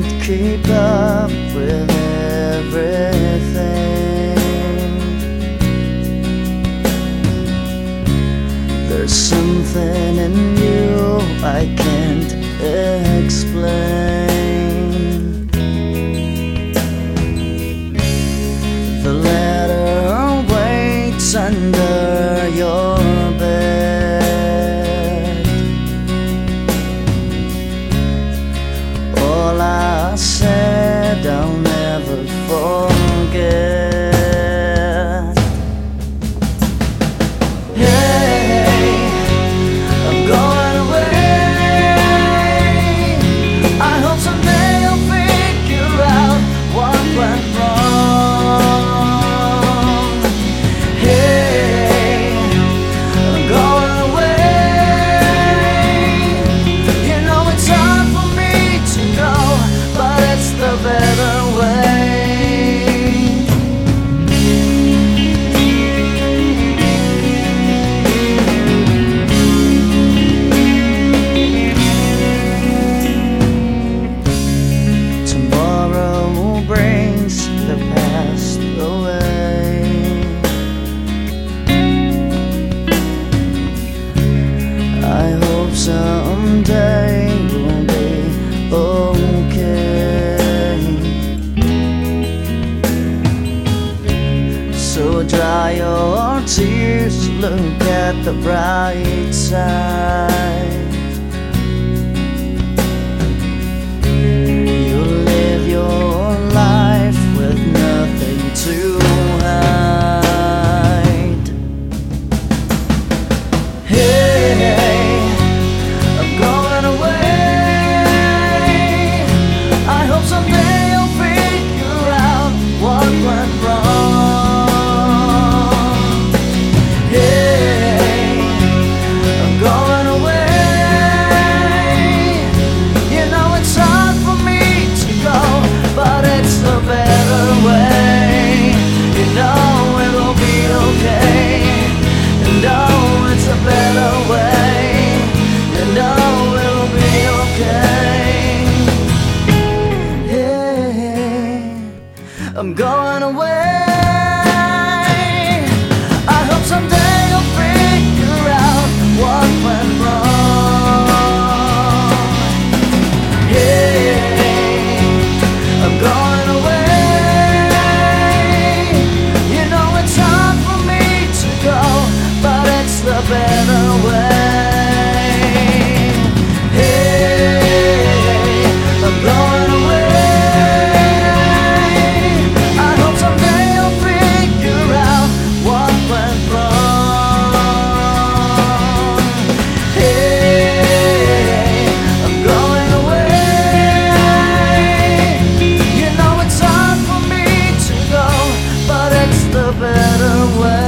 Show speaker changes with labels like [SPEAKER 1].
[SPEAKER 1] can't keep up with everything. There's something in you I can't explain. The letter waits under. tears, look at the bright side. away. better way.